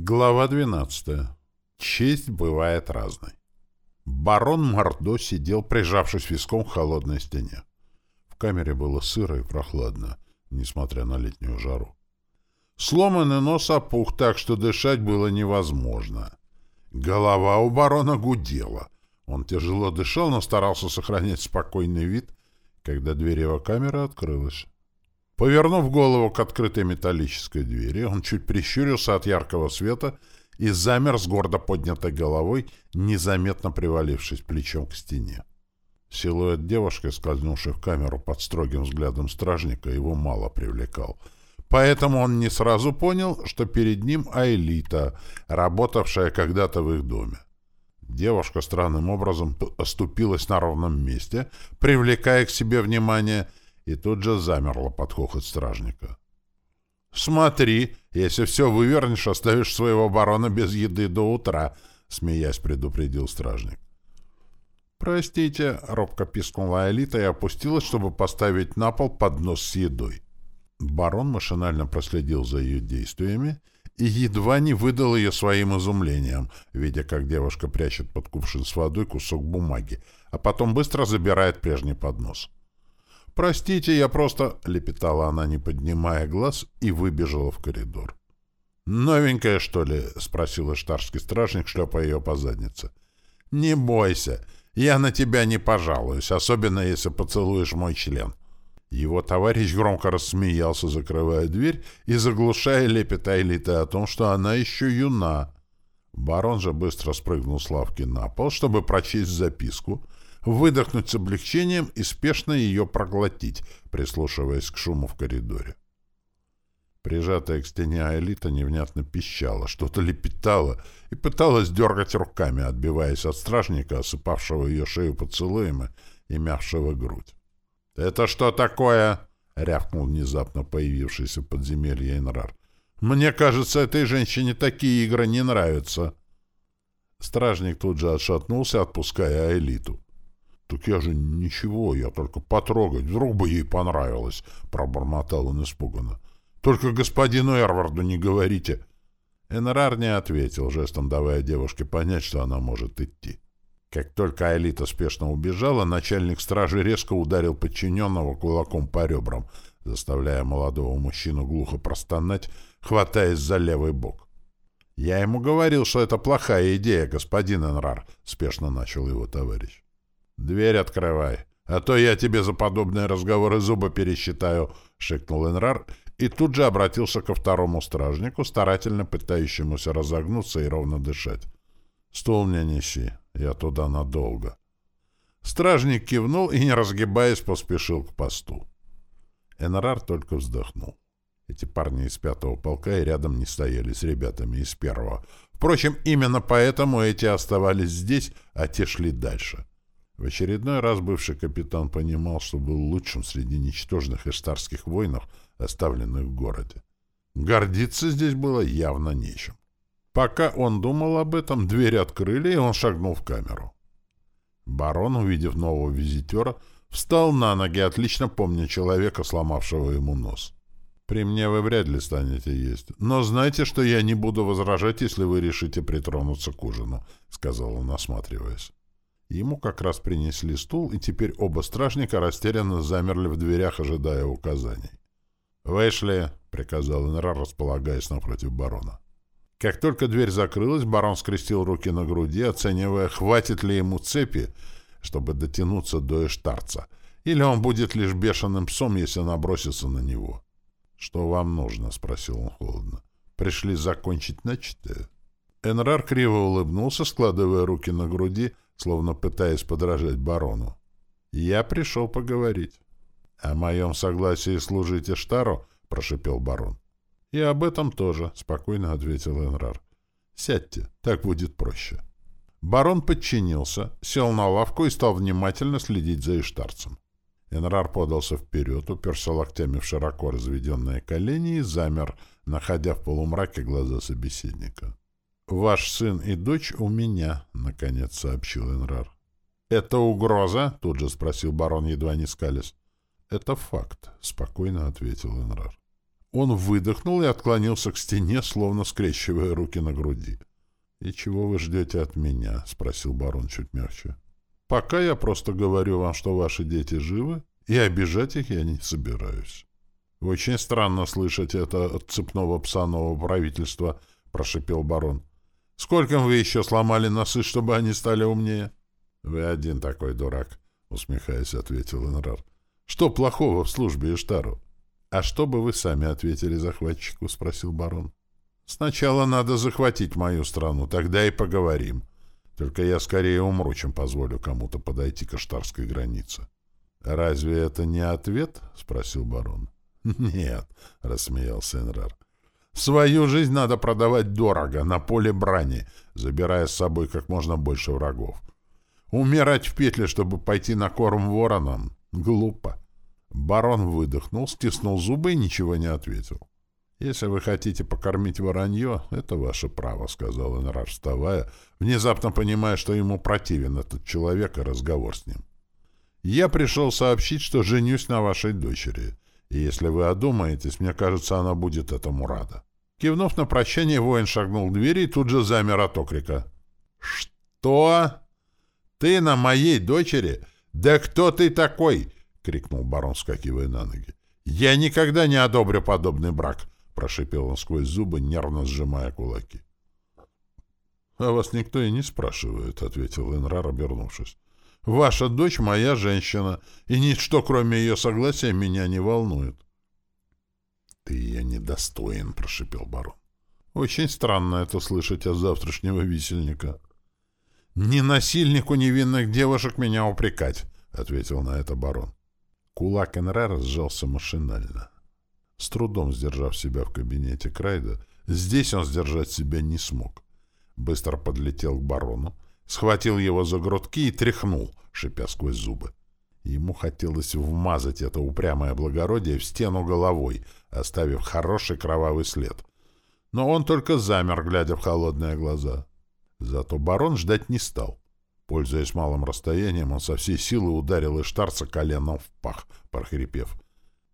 Глава 12. Честь бывает разной. Барон Мордо сидел, прижавшись виском к холодной стене. В камере было сыро и прохладно, несмотря на летнюю жару. Сломанный нос опух так, что дышать было невозможно. Голова у барона гудела. Он тяжело дышал, но старался сохранять спокойный вид, когда дверь его камеры открылась. Повернув голову к открытой металлической двери, он чуть прищурился от яркого света и замер с гордо поднятой головой, незаметно привалившись плечом к стене. Силуэт девушки, скользнувшей в камеру под строгим взглядом стражника, его мало привлекал. Поэтому он не сразу понял, что перед ним Аэлита, работавшая когда-то в их доме. Девушка странным образом оступилась на ровном месте, привлекая к себе внимание — и тут же замерла под хохот стражника. «Смотри, если все вывернешь, оставишь своего барона без еды до утра», — смеясь предупредил стражник. «Простите», — робко пискнула Элита и опустилась, чтобы поставить на пол поднос с едой. Барон машинально проследил за ее действиями и едва не выдал ее своим изумлением, видя, как девушка прячет под кувшин с водой кусок бумаги, а потом быстро забирает прежний поднос. «Простите, я просто...» — лепетала она, не поднимая глаз, и выбежала в коридор. «Новенькая, что ли?» — спросил штарский стражник, шлепая ее по заднице. «Не бойся, я на тебя не пожалуюсь, особенно если поцелуешь мой член». Его товарищ громко рассмеялся, закрывая дверь и заглушая лепет Айлиты о том, что она еще юна. Барон же быстро спрыгнул с лавки на пол, чтобы прочесть записку — выдохнуть с облегчением и спешно ее проглотить, прислушиваясь к шуму в коридоре. Прижатая к стене Аэлита невнятно пищала, что-то лепетала и пыталась дергать руками, отбиваясь от стражника, осыпавшего ее шею поцелуями и мявшего грудь. «Это что такое?» — рявкнул внезапно появившийся подземелье Энрар. «Мне кажется, этой женщине такие игры не нравятся». Стражник тут же отшатнулся, отпуская Аэлиту. «Так я же ничего, я только потрогать, вдруг бы ей понравилось», — пробормотал он испуганно. «Только господину Эрварду не говорите». Энрар не ответил, жестом давая девушке понять, что она может идти. Как только Аэлита спешно убежала, начальник стражи резко ударил подчиненного кулаком по ребрам, заставляя молодого мужчину глухо простонать, хватаясь за левый бок. «Я ему говорил, что это плохая идея, господин Энрар», — спешно начал его товарищ. «Дверь открывай, а то я тебе за подобные разговоры зубы пересчитаю», — шикнул Энрар и тут же обратился ко второму стражнику, старательно пытающемуся разогнуться и ровно дышать. «Стул мне неси, я туда надолго». Стражник кивнул и, не разгибаясь, поспешил к посту. Энрар только вздохнул. Эти парни из пятого полка и рядом не стояли с ребятами из первого. Впрочем, именно поэтому эти оставались здесь, а те шли дальше. В очередной раз бывший капитан понимал, что был лучшим среди ничтожных эштарских воинов, оставленных в городе. Гордиться здесь было явно нечем. Пока он думал об этом, дверь открыли, и он шагнул в камеру. Барон, увидев нового визитера, встал на ноги, отлично помня человека, сломавшего ему нос. «При мне вы вряд ли станете есть. Но знайте, что я не буду возражать, если вы решите притронуться к ужину», — сказал он, осматриваясь. Ему как раз принесли стул, и теперь оба стражника растерянно замерли в дверях, ожидая указаний. «Вышли!» — приказал Энрар, располагаясь напротив барона. Как только дверь закрылась, барон скрестил руки на груди, оценивая, хватит ли ему цепи, чтобы дотянуться до эштарца, или он будет лишь бешеным псом, если набросится на него. «Что вам нужно?» — спросил он холодно. «Пришли закончить начатое?» Энрар криво улыбнулся, складывая руки на груди, словно пытаясь подражать барону. «Я пришел поговорить». «О моем согласии служить Эштару?» — прошипел барон. «И об этом тоже», — спокойно ответил Энрар. «Сядьте, так будет проще». Барон подчинился, сел на лавку и стал внимательно следить за Иштарцем. Энрар подался вперед, уперся локтями в широко разведенные колени и замер, находя в полумраке глаза собеседника. «Ваш сын и дочь у меня», — наконец сообщил Энрар. «Это угроза?» — тут же спросил барон, едва не скалясь. «Это факт», — спокойно ответил Энрар. Он выдохнул и отклонился к стене, словно скрещивая руки на груди. «И чего вы ждете от меня?» — спросил барон чуть мягче. «Пока я просто говорю вам, что ваши дети живы, и обижать их я не собираюсь». «Очень странно слышать это от цепного пса нового правительства», — прошипел барон. «Сколько вы еще сломали носы, чтобы они стали умнее?» «Вы один такой дурак», — усмехаясь, ответил Энрар. «Что плохого в службе Иштару?» «А что бы вы сами ответили захватчику?» — спросил барон. «Сначала надо захватить мою страну, тогда и поговорим. Только я скорее умру, чем позволю кому-то подойти к аштарской границе». «Разве это не ответ?» — спросил барон. «Нет», — рассмеялся Энрар. «Свою жизнь надо продавать дорого, на поле брани, забирая с собой как можно больше врагов. Умирать в петле, чтобы пойти на корм воронам, глупо». Барон выдохнул, стиснул зубы и ничего не ответил. «Если вы хотите покормить воронье, это ваше право», — сказал Энрар, вставая, внезапно понимая, что ему противен этот человек и разговор с ним. «Я пришел сообщить, что женюсь на вашей дочери, и если вы одумаетесь, мне кажется, она будет этому рада». Кивнув на прощание, воин шагнул к двери и тут же замер от окрика. «Что? Ты на моей дочери? Да кто ты такой?» — крикнул барон, скакивая на ноги. «Я никогда не одобрю подобный брак!» — прошипел он сквозь зубы, нервно сжимая кулаки. «А вас никто и не спрашивает», — ответил Энрар, обернувшись. «Ваша дочь — моя женщина, и ничто, кроме ее согласия, меня не волнует». «Ты ее недостоин», — прошипел барон. «Очень странно это слышать от завтрашнего висельника». «Не насильнику невинных девушек меня упрекать», — ответил на это барон. Кулак Энрара сжался машинально. С трудом сдержав себя в кабинете Крайда, здесь он сдержать себя не смог. Быстро подлетел к барону, схватил его за грудки и тряхнул, шипя сквозь зубы. Ему хотелось вмазать это упрямое благородие в стену головой, оставив хороший кровавый след. Но он только замер, глядя в холодные глаза. Зато барон ждать не стал. Пользуясь малым расстоянием, он со всей силы ударил Иштарца коленом в пах, прохрипев.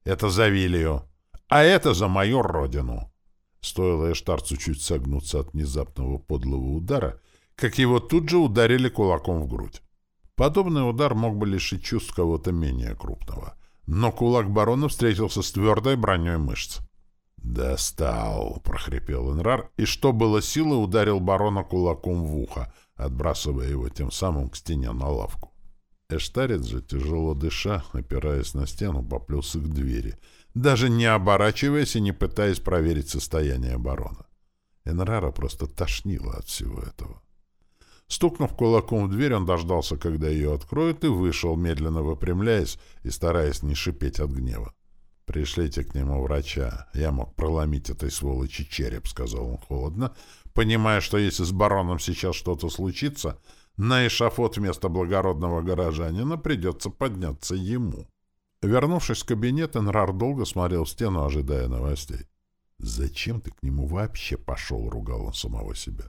«Это за Вилию! А это за мою родину!» Стоило Эштарцу чуть согнуться от внезапного подлого удара, как его тут же ударили кулаком в грудь. Подобный удар мог бы лишить чувств кого-то менее крупного. Но кулак барона встретился с твердой броней мышц. «Достал!» — прохрипел Энрар, и что было силы, ударил барона кулаком в ухо, отбрасывая его тем самым к стене на лавку. Эштарец же, тяжело дыша, опираясь на стену, поплелся к двери, даже не оборачиваясь и не пытаясь проверить состояние барона. Энрара просто тошнило от всего этого. Стукнув кулаком в дверь, он дождался, когда ее откроют, и вышел, медленно выпрямляясь и стараясь не шипеть от гнева. «Пришлите к нему врача. Я мог проломить этой сволочи череп», — сказал он холодно, понимая, что если с бароном сейчас что-то случится, на эшафот вместо благородного горожанина придется подняться ему. Вернувшись в кабинет, Энрар долго смотрел в стену, ожидая новостей. «Зачем ты к нему вообще пошел?» — ругал он самого себя.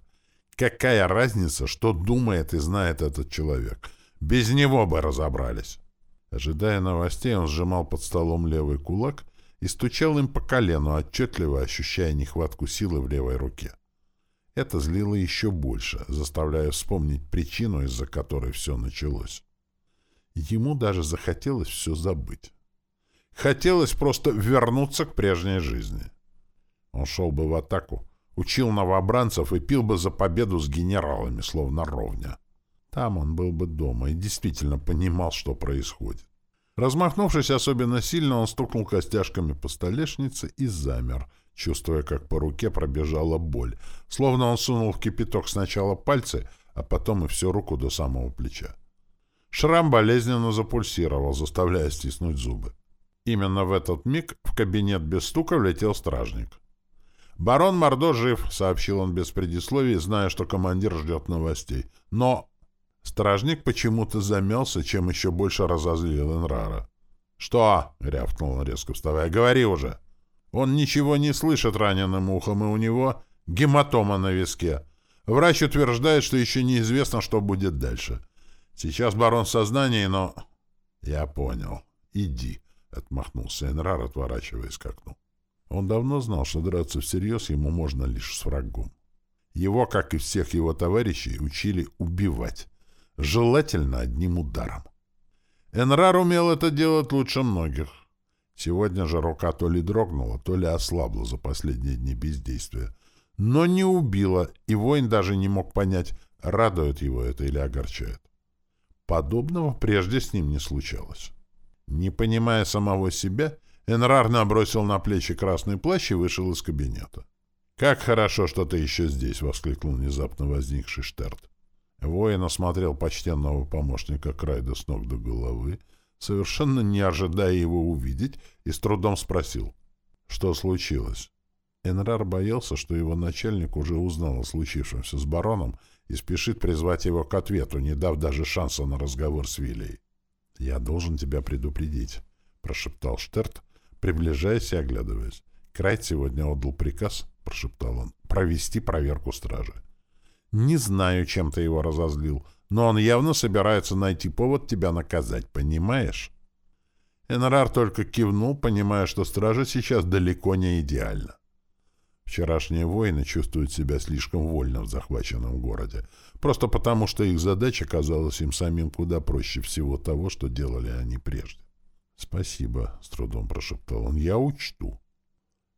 «Какая разница, что думает и знает этот человек? Без него бы разобрались!» Ожидая новостей, он сжимал под столом левый кулак и стучал им по колену, отчетливо ощущая нехватку силы в левой руке. Это злило еще больше, заставляя вспомнить причину, из-за которой все началось. Ему даже захотелось все забыть. Хотелось просто вернуться к прежней жизни. Он шел бы в атаку, учил новобранцев и пил бы за победу с генералами, словно ровня. Там он был бы дома и действительно понимал, что происходит. Размахнувшись особенно сильно, он стукнул костяшками по столешнице и замер — чувствуя, как по руке пробежала боль, словно он сунул в кипяток сначала пальцы, а потом и всю руку до самого плеча. Шрам болезненно запульсировал, заставляя стиснуть зубы. Именно в этот миг в кабинет без стука влетел стражник. «Барон Мордо жив», — сообщил он без предисловий, зная, что командир ждет новостей. «Но...» Стражник почему-то замялся, чем еще больше разозлил Энрара. «Что?» — рявкнул он, резко вставая. «Говори уже!» Он ничего не слышит раненым ухом, и у него гематома на виске. Врач утверждает, что еще неизвестно, что будет дальше. Сейчас барон в сознании, но... — Я понял. Иди, — отмахнулся Энрар, отворачиваясь к окну. Он давно знал, что драться всерьез ему можно лишь с врагом. Его, как и всех его товарищей, учили убивать, желательно одним ударом. Энрар умел это делать лучше многих. Сегодня же рука то ли дрогнула, то ли ослабла за последние дни бездействия. Но не убила, и воин даже не мог понять, радует его это или огорчает. Подобного прежде с ним не случалось. Не понимая самого себя, Энрар набросил на плечи красный плащ и вышел из кабинета. «Как хорошо, что ты еще здесь!» — воскликнул внезапно возникший Штерт. Воин осмотрел почтенного помощника Крайда с ног до головы, совершенно не ожидая его увидеть, и с трудом спросил, что случилось. Энрар боялся, что его начальник уже узнал о случившемся с бароном и спешит призвать его к ответу, не дав даже шанса на разговор с Вилей. «Я должен тебя предупредить», — прошептал Штерт, приближаясь и оглядываясь. «Крайт сегодня отдал приказ», — прошептал он, — «провести проверку стражи. Не знаю, чем ты его разозлил, но он явно собирается найти повод тебя наказать, понимаешь? Энрар только кивнул, понимая, что стража сейчас далеко не идеальна. Вчерашние воины чувствуют себя слишком вольно в захваченном городе, просто потому, что их задача казалась им самим куда проще всего того, что делали они прежде. «Спасибо», — с трудом прошептал он, — «я учту».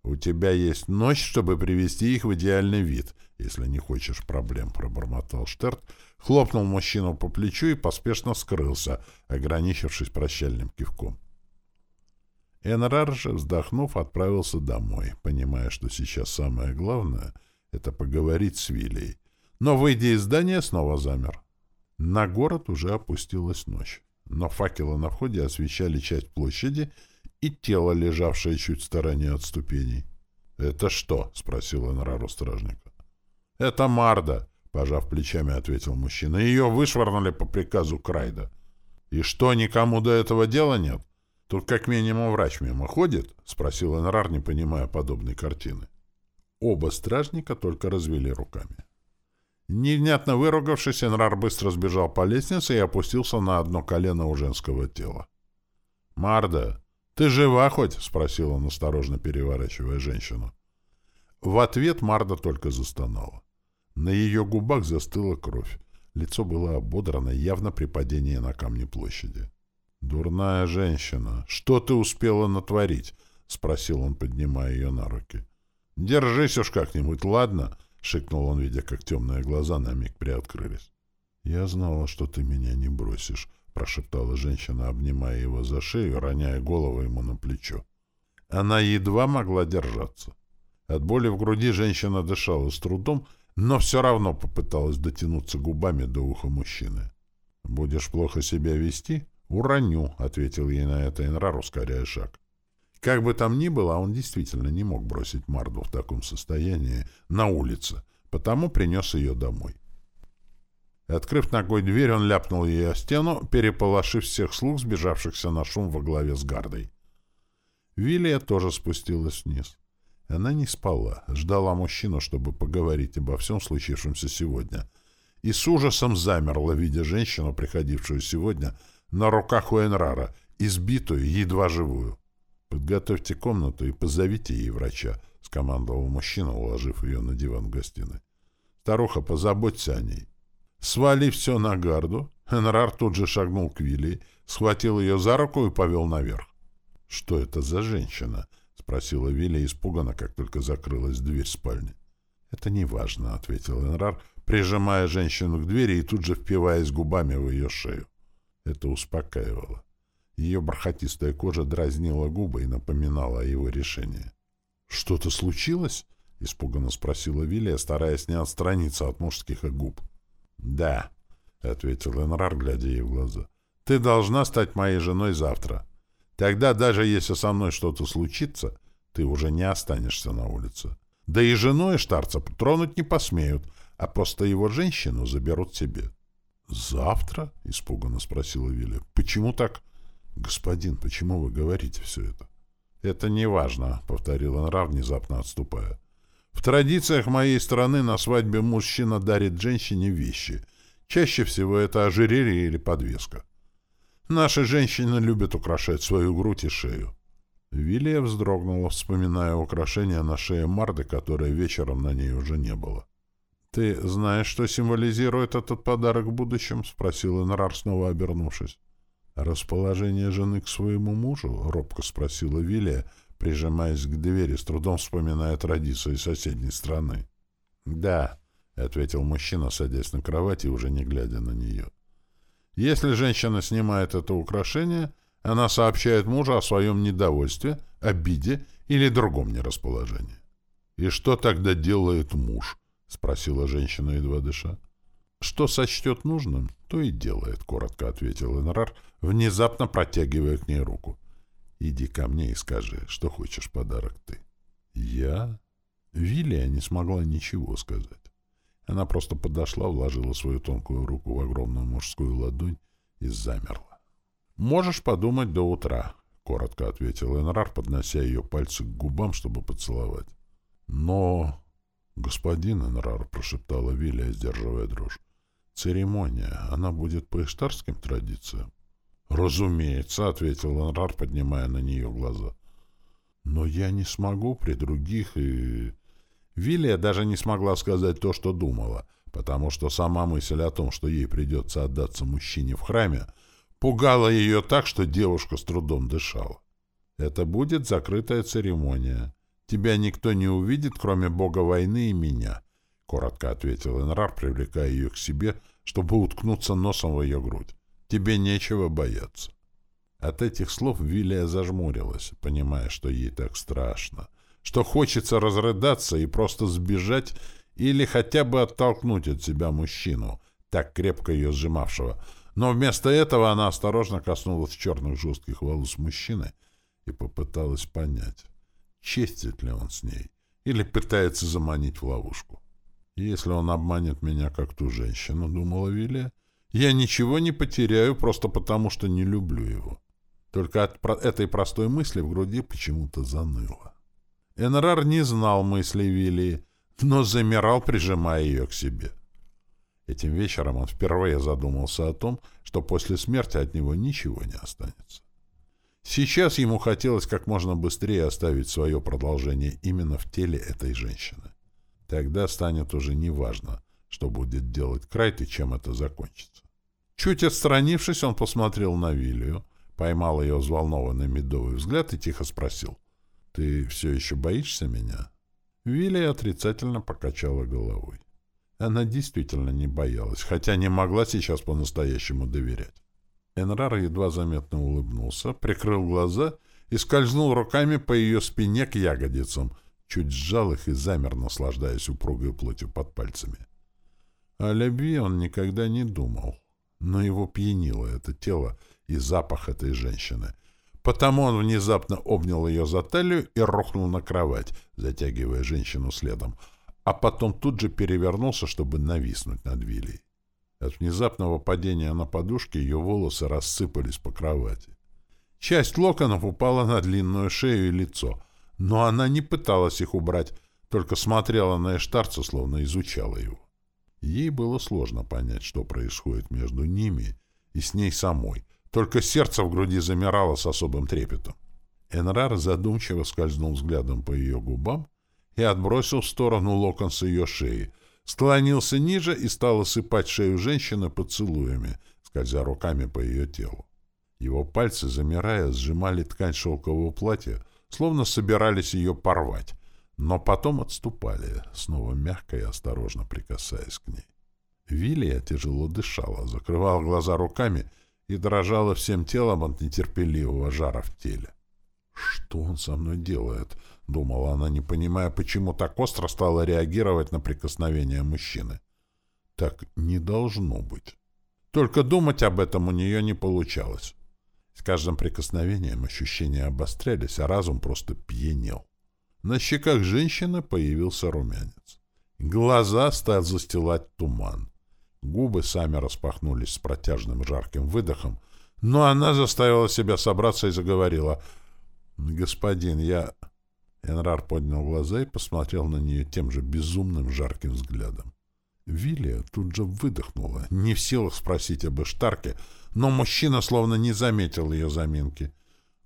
«У тебя есть ночь, чтобы привести их в идеальный вид, если не хочешь проблем», — пробормотал Штерт, хлопнул мужчину по плечу и поспешно скрылся, ограничившись прощальным кивком. Энрар же, вздохнув, отправился домой, понимая, что сейчас самое главное — это поговорить с Вилей. Но, выйдя из здания, снова замер. На город уже опустилась ночь, но факелы на входе освещали часть площади — и тело, лежавшее чуть в стороне от ступеней. «Это что?» — спросил Энрару стражника. «Это Марда», — пожав плечами, ответил мужчина. «Ее вышвырнули по приказу Крайда». «И что, никому до этого дела нет? Тут как минимум врач мимо ходит?» — спросил Энрар, не понимая подобной картины. Оба стражника только развели руками. Невнятно выругавшись, Энрар быстро сбежал по лестнице и опустился на одно колено у женского тела. «Марда, «Ты жива хоть?» — спросил он, осторожно переворачивая женщину. В ответ Марда только застонала. На ее губах застыла кровь. Лицо было ободрано, явно при падении на камни площади. «Дурная женщина, что ты успела натворить?» — спросил он, поднимая ее на руки. «Держись уж как-нибудь, ладно?» — шикнул он, видя, как темные глаза на миг приоткрылись. «Я знала, что ты меня не бросишь», прошептала женщина, обнимая его за шею, роняя голову ему на плечо. Она едва могла держаться. От боли в груди женщина дышала с трудом, но все равно попыталась дотянуться губами до уха мужчины. «Будешь плохо себя вести? Уроню», — ответил ей на это Энрар, ускоряя шаг. Как бы там ни было, он действительно не мог бросить Марду в таком состоянии на улице, потому принес ее домой. Открыв ногой дверь, он ляпнул ее о стену, переполошив всех слуг, сбежавшихся на шум во главе с гардой. Вилия тоже спустилась вниз. Она не спала, ждала мужчину, чтобы поговорить обо всем случившемся сегодня. И с ужасом замерла, видя женщину, приходившую сегодня, на руках у Энрара, избитую, едва живую. «Подготовьте комнату и позовите ей врача», — скомандовал мужчина, уложив ее на диван в гостиной. «Старуха, позаботься о ней». Свалив все на гарду, Энрар тут же шагнул к Вилли, схватил ее за руку и повел наверх. — Что это за женщина? — спросила Вилли испуганно, как только закрылась дверь спальни. — Это не важно, — ответил Энрар, прижимая женщину к двери и тут же впиваясь губами в ее шею. Это успокаивало. Ее бархатистая кожа дразнила губы и напоминала о его решении. — Что-то случилось? — испуганно спросила Вилли, стараясь не отстраниться от мужских губ. — «Да», — ответил Энрар, глядя ей в глаза. «Ты должна стать моей женой завтра. Тогда, даже если со мной что-то случится, ты уже не останешься на улице. Да и женой Штарца тронуть не посмеют, а просто его женщину заберут себе». «Завтра?» — испуганно спросила Виля. «Почему так?» «Господин, почему вы говорите все это?» «Это не важно», — повторил Энрар, внезапно отступая. В традициях моей страны на свадьбе мужчина дарит женщине вещи. Чаще всего это ожерелье или подвеска. Наши женщины любят украшать свою грудь и шею. Вилия вздрогнула, вспоминая украшение на шее Марды, которое вечером на ней уже не было. «Ты знаешь, что символизирует этот подарок в будущем?» — спросил Энрар, снова обернувшись. «Расположение жены к своему мужу?» — робко спросила Вилия, прижимаясь к двери, с трудом вспоминая традиции соседней страны. «Да», — ответил мужчина, садясь на кровать и уже не глядя на нее. «Если женщина снимает это украшение, она сообщает мужу о своем недовольстве, обиде или другом нерасположении». «И что тогда делает муж?» — спросила женщина, едва дыша. «Что сочтет нужным, то и делает», — коротко ответил Энрар, внезапно протягивая к ней руку. «Иди ко мне и скажи, что хочешь подарок ты». «Я?» Вилия не смогла ничего сказать. Она просто подошла, вложила свою тонкую руку в огромную мужскую ладонь и замерла. «Можешь подумать до утра», — коротко ответил Энрар, поднося ее пальцы к губам, чтобы поцеловать. «Но...» «Господин Энрар», — прошептала Вилия, сдерживая дрожь, — «церемония, она будет по иштарским традициям?» «Разумеется», — ответил Энрар, поднимая на нее глаза. «Но я не смогу при других и...» Вилия даже не смогла сказать то, что думала, потому что сама мысль о том, что ей придется отдаться мужчине в храме, пугала ее так, что девушка с трудом дышала. «Это будет закрытая церемония. Тебя никто не увидит, кроме бога войны и меня», — коротко ответил Энрар, привлекая ее к себе, чтобы уткнуться носом в ее грудь. «Тебе нечего бояться». От этих слов Вилия зажмурилась, понимая, что ей так страшно, что хочется разрыдаться и просто сбежать или хотя бы оттолкнуть от себя мужчину, так крепко ее сжимавшего. Но вместо этого она осторожно коснулась черных жестких волос мужчины и попыталась понять, честит ли он с ней или пытается заманить в ловушку. Если он обманет меня, как ту женщину, — думала Вилия, — я ничего не потеряю просто потому, что не люблю его. Только от этой простой мысли в груди почему-то заныло. Энрар не знал мыслей Вилии, но замирал, прижимая ее к себе. Этим вечером он впервые задумался о том, что после смерти от него ничего не останется. Сейчас ему хотелось как можно быстрее оставить свое продолжение именно в теле этой женщины. Тогда станет уже неважно, что будет делать Крайт и чем это закончится. Чуть отстранившись, он посмотрел на Вилью, поймал ее взволнованный медовый взгляд и тихо спросил. «Ты все еще боишься меня?» Вилли отрицательно покачала головой. Она действительно не боялась, хотя не могла сейчас по-настоящему доверять. Энрар едва заметно улыбнулся, прикрыл глаза и скользнул руками по ее спине к ягодицам, чуть сжал их и замер, наслаждаясь упругой плотью под пальцами. О любви он никогда не думал, но его пьянило это тело и запах этой женщины. Потому он внезапно обнял ее за талию и рухнул на кровать, затягивая женщину следом, а потом тут же перевернулся, чтобы нависнуть над Вилей. От внезапного падения на подушке ее волосы рассыпались по кровати. Часть локонов упала на длинную шею и лицо, но она не пыталась их убрать, только смотрела на Эштарца, словно изучала его. Ей было сложно понять, что происходит между ними и с ней самой, только сердце в груди замирало с особым трепетом. Энрар задумчиво скользнул взглядом по ее губам и отбросил в сторону локон с ее шеи, склонился ниже и стал осыпать шею женщины поцелуями, скользя руками по ее телу. Его пальцы, замирая, сжимали ткань шелкового платья, словно собирались ее порвать, но потом отступали, снова мягко и осторожно прикасаясь к ней. Вилия тяжело дышала, закрывала глаза руками и дрожала всем телом от нетерпеливого жара в теле. «Что он со мной делает?» — думала она, не понимая, почему так остро стала реагировать на прикосновение мужчины. Так не должно быть. Только думать об этом у нее не получалось. С каждым прикосновением ощущения обострялись, а разум просто пьянел. На щеках женщины появился румянец. Глаза стал застилать туман. Губы сами распахнулись с протяжным жарким выдохом, но она заставила себя собраться и заговорила. «Господин, я...» Энрар поднял глаза и посмотрел на нее тем же безумным жарким взглядом. Вилия тут же выдохнула, не в силах спросить об Эштарке, но мужчина словно не заметил ее заминки.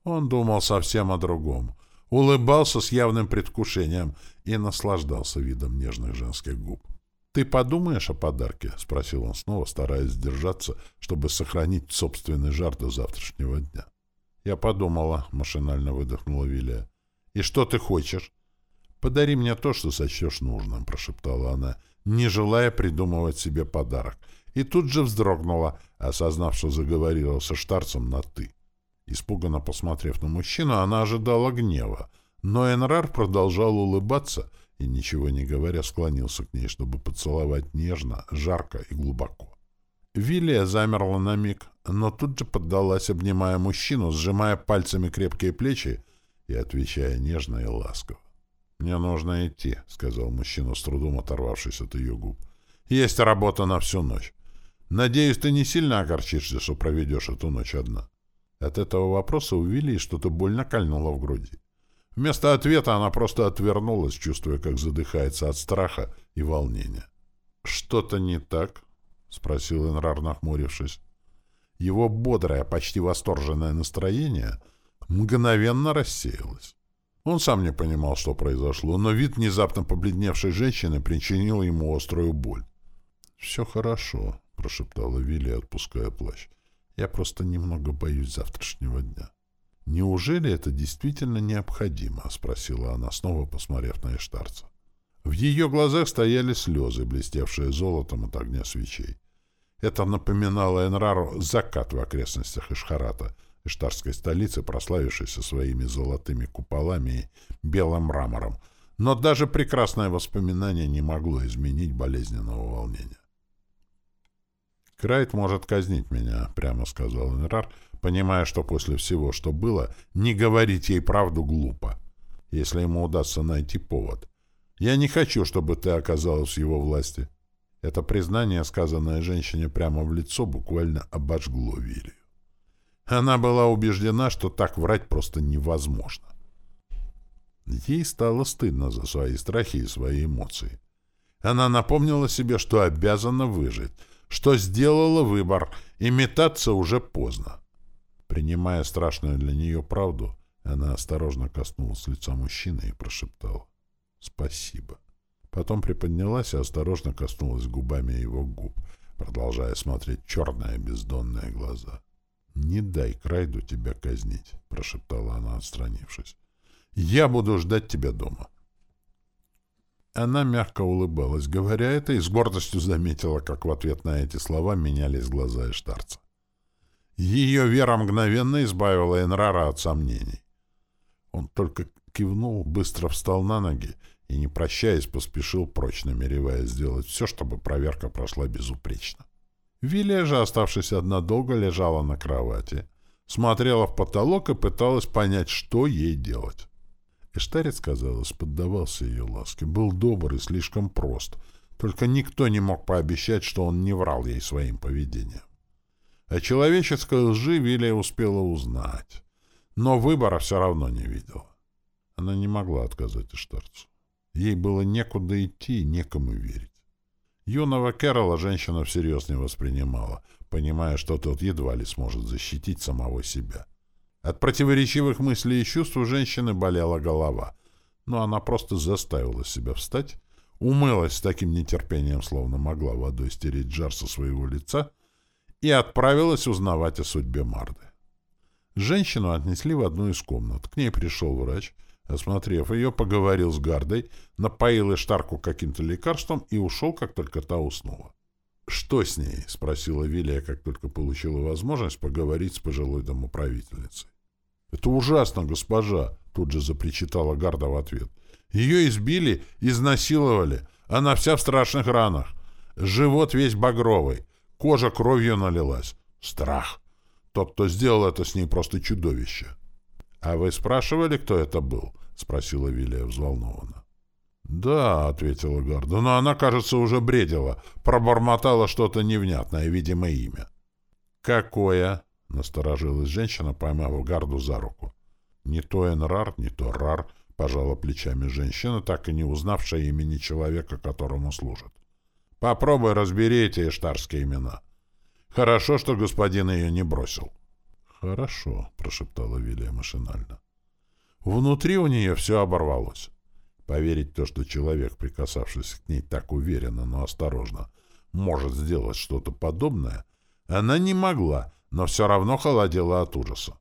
Он думал совсем о другом. Улыбался с явным предвкушением и наслаждался видом нежных женских губ. «Ты подумаешь о подарке?» — спросил он снова, стараясь сдержаться, чтобы сохранить собственный жар до завтрашнего дня. «Я подумала», — машинально выдохнула Вилия. «И что ты хочешь?» «Подари мне то, что сочтешь нужным», — прошептала она, не желая придумывать себе подарок. И тут же вздрогнула, осознав, что заговорила со Штарцем на «ты». Испуганно посмотрев на мужчину, она ожидала гнева, но Энрар продолжал улыбаться и, ничего не говоря, склонился к ней, чтобы поцеловать нежно, жарко и глубоко. Вилия замерла на миг, но тут же поддалась, обнимая мужчину, сжимая пальцами крепкие плечи и отвечая нежно и ласково. «Мне нужно идти», — сказал мужчина, с трудом оторвавшись от ее губ. «Есть работа на всю ночь. Надеюсь, ты не сильно огорчишься, что проведешь эту ночь одна». От этого вопроса у Вилли что-то больно кольнуло в груди. Вместо ответа она просто отвернулась, чувствуя, как задыхается от страха и волнения. «Что-то не так?» — спросил Энрар, нахмурившись. Его бодрое, почти восторженное настроение мгновенно рассеялось. Он сам не понимал, что произошло, но вид внезапно побледневшей женщины причинил ему острую боль. «Все хорошо», — прошептала Вилли, отпуская плащ. «Я просто немного боюсь завтрашнего дня». «Неужели это действительно необходимо?» — спросила она, снова посмотрев на Эштарца. В ее глазах стояли слезы, блестевшие золотом от огня свечей. Это напоминало Энрару закат в окрестностях Ишхарата, иштарской столицы, прославившейся своими золотыми куполами и белым мрамором. Но даже прекрасное воспоминание не могло изменить болезненного волнения. «Крайт может казнить меня», — прямо сказал Энрар, понимая, что после всего, что было, не говорить ей правду глупо, если ему удастся найти повод. «Я не хочу, чтобы ты оказалась в его власти». Это признание, сказанное женщине прямо в лицо, буквально обожгло Вилию. Она была убеждена, что так врать просто невозможно. Ей стало стыдно за свои страхи и свои эмоции. Она напомнила себе, что обязана выжить, что сделала выбор, и метаться уже поздно. Принимая страшную для нее правду, она осторожно коснулась лица мужчины и прошептала «Спасибо». Потом приподнялась и осторожно коснулась губами его губ, продолжая смотреть черные бездонные глаза. «Не дай Крайду тебя казнить», — прошептала она, отстранившись. «Я буду ждать тебя дома». Она мягко улыбалась, говоря это, и с гордостью заметила, как в ответ на эти слова менялись глаза Эштарца. Ее вера мгновенно избавила Энрара от сомнений. Он только кивнул, быстро встал на ноги и, не прощаясь, поспешил прочь, намереваясь сделать все, чтобы проверка прошла безупречно. Вилия же, оставшись одна долго, лежала на кровати, смотрела в потолок и пыталась понять, что ей делать. Эштарец, казалось, поддавался ее ласке, был добр и слишком прост, только никто не мог пообещать, что он не врал ей своим поведением. О человеческой лжи Вилия успела узнать, но выбора все равно не видела. Она не могла отказать Эштарцу. Ей было некуда идти и некому верить. Юного Кэрола женщина всерьез не воспринимала, понимая, что тот едва ли сможет защитить самого себя. От противоречивых мыслей и чувств у женщины болела голова, но она просто заставила себя встать, умылась с таким нетерпением, словно могла водой стереть жар со своего лица, и отправилась узнавать о судьбе Марды. Женщину отнесли в одну из комнат. К ней пришел врач — Осмотрев ее, поговорил с Гардой, напоил Эштарку каким-то лекарством и ушел, как только та уснула. «Что с ней?» — спросила Вилия, как только получила возможность поговорить с пожилой домоправительницей. «Это ужасно, госпожа!» — тут же запричитала Гарда в ответ. «Ее избили, изнасиловали. Она вся в страшных ранах. Живот весь багровый. Кожа кровью налилась. Страх. Тот, кто сделал это с ней, просто чудовище». «А вы спрашивали, кто это был?» — спросила Вилия взволнованно. «Да», — ответила Гарда, — «но она, кажется, уже бредила, пробормотала что-то невнятное, видимо, имя». «Какое?» — насторожилась женщина, поймав Гарду за руку. «Не то Энрар, не то Рар», — пожала плечами женщина, так и не узнавшая имени человека, которому служит. «Попробуй разбери эти эштарские имена. Хорошо, что господин ее не бросил». «Хорошо», — прошептала Вилия машинально. Внутри у нее все оборвалось. Поверить то, что человек, прикасавшийся к ней так уверенно, но осторожно, может сделать что-то подобное, она не могла, но все равно холодела от ужаса.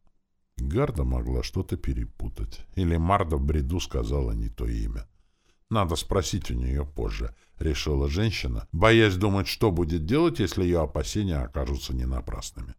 Гарда могла что-то перепутать. Или Марда в бреду сказала не то имя. Надо спросить у нее позже, решила женщина, боясь думать, что будет делать, если ее опасения окажутся не напрасными.